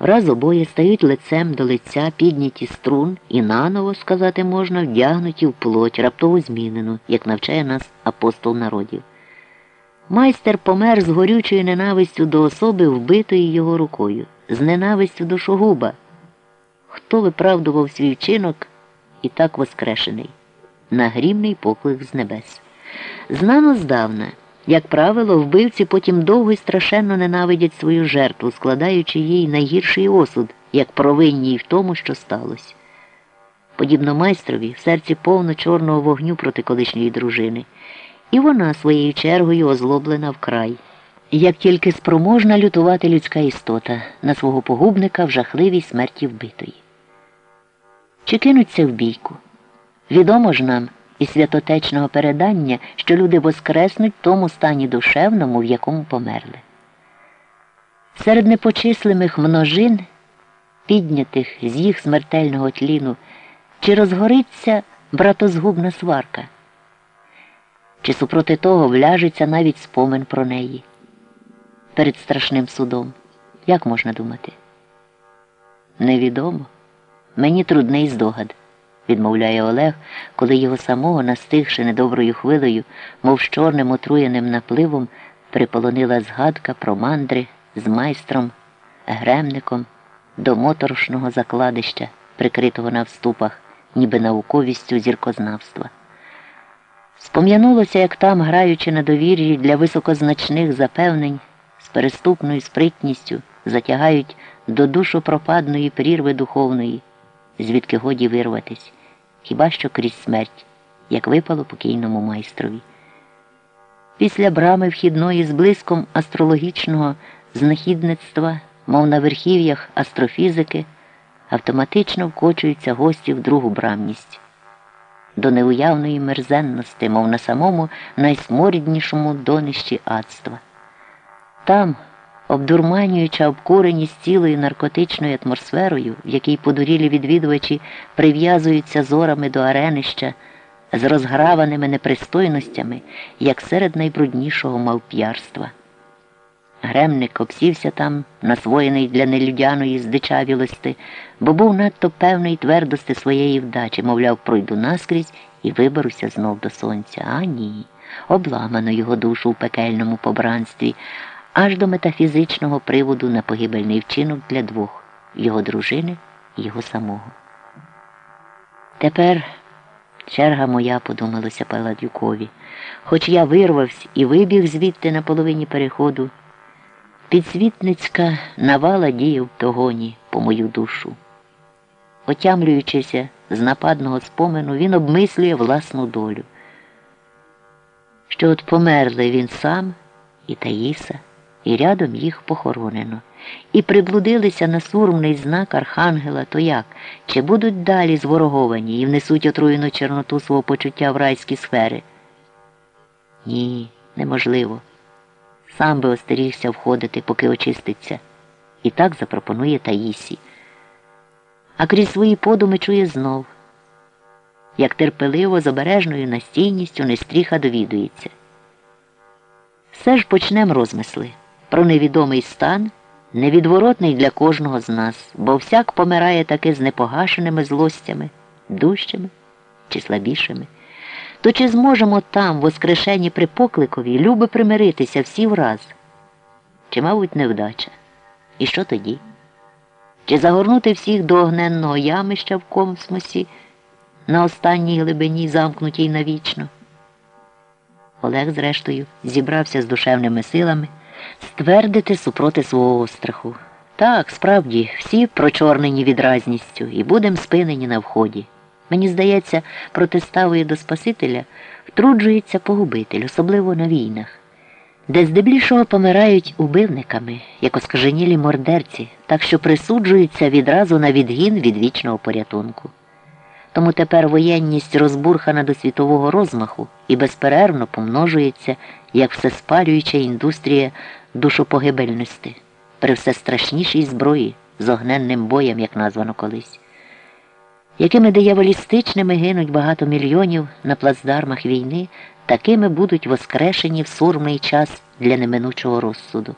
Враз обоє стають лицем до лиця, підняті струн і наново, сказати можна, вдягнуті в плоть, раптово змінену, як навчає нас апостол народів. Майстер помер з горючою ненавистю до особи, вбитої його рукою, з ненавистю до шогуба. Хто виправдував свій вчинок і так воскрешений? Нагрімний поклик з небес. Знано здавна. Як правило, вбивці потім довго й страшенно ненавидять свою жертву, складаючи їй найгірший осуд, як провинній в тому, що сталося. Подібно майстрові, в серці повно чорного вогню проти колишньої дружини, і вона своєю чергою озлоблена вкрай, як тільки спроможна лютувати людська істота на свого погубника в жахливій смерті вбитої. Чи кинуться в бійку? Відомо ж нам і святотечного передання, що люди воскреснуть тому стані душевному, в якому померли. Серед непочислимих множин, піднятих з їх смертельного тліну, чи розгориться братозгубна сварка, чи супроти того вляжеться навіть спомин про неї перед страшним судом, як можна думати? Невідомо. Мені трудний здогад відмовляє Олег, коли його самого, настигши недоброю хвилею, мов з чорним отруєним напливом, приполонила згадка про мандри з майстром, гремником до моторошного закладища, прикритого на вступах, ніби науковістю зіркознавства. Спом'янулося, як там, граючи на довір'ї для високозначних запевнень, з переступною спритністю затягають до душопропадної прірви духовної звідки годі вирватись, хіба що крізь смерть, як випало покійному майстрові. Після брами вхідної з блиском астрологічного знахідництва, мов на верхів'ях астрофізики, автоматично вкочуються гості в другу брамність. До неуявної мерзенності, мов на самому найсморіднішому донищі адства. Там, обдурманююча обкуреність цілою наркотичною атмосферою, в якій подурілі відвідувачі прив'язуються зорами до аренища з розграваними непристойностями, як серед найбруднішого мавп'ярства. Гремник обсівся там, насвоєний для нелюдяної здичавілости, бо був надто певний твердости своєї вдачі, мовляв, пройду наскрізь і виберуся знов до сонця. А ні, обламано його душу у пекельному побранстві аж до метафізичного приводу на погибельний вчинок для двох його дружини і його самого. Тепер черга моя, подумалося Паладюкові, хоч я вирвався і вибіг звідти на половині переходу, підсвітницька навала діє в тогоні по мою душу. Отямлюючися з нападного спомену, він обмислює власну долю. Що от померли він сам і Таїса і рядом їх похоронено. І приблудилися на сурмний знак архангела, то як? Чи будуть далі звороговані і внесуть отруєну чорноту свого почуття в райські сфери? Ні, неможливо. Сам би остерігся входити, поки очиститься. І так запропонує Таїсі. А крізь свої подуми чує знов, як терпеливо з обережною настійністю нестріха довідується. Все ж почнем розмисли про невідомий стан, невідворотний для кожного з нас, бо всяк помирає таки з непогашеними злостями, дужчими чи слабішими. То чи зможемо там, воскрешені при покликові, люби примиритися всі враз? Чи, мабуть, невдача? І що тоді? Чи загорнути всіх до огненного ямища в космосі на останній глибині, замкнутій навічно? Олег, зрештою, зібрався з душевними силами ствердити супроти свого остраху. Так, справді, всі прочорнені відразністю і будем спинені на вході. Мені здається, протиставою до Спасителя втруджується погубитель, особливо на війнах, де здебільшого помирають убивниками, як оскаженілі мордерці, так що присуджуються відразу на відгін від вічного порятунку. Тому тепер воєнність розбурхана до світового розмаху і безперервно помножується як всеспалююча індустрія душопогибельності при все страшнішій зброї з огненним боєм, як названо колись, якими дияволістичними гинуть багато мільйонів на плацдармах війни, такими будуть воскрешені в сурмний час для неминучого розсуду.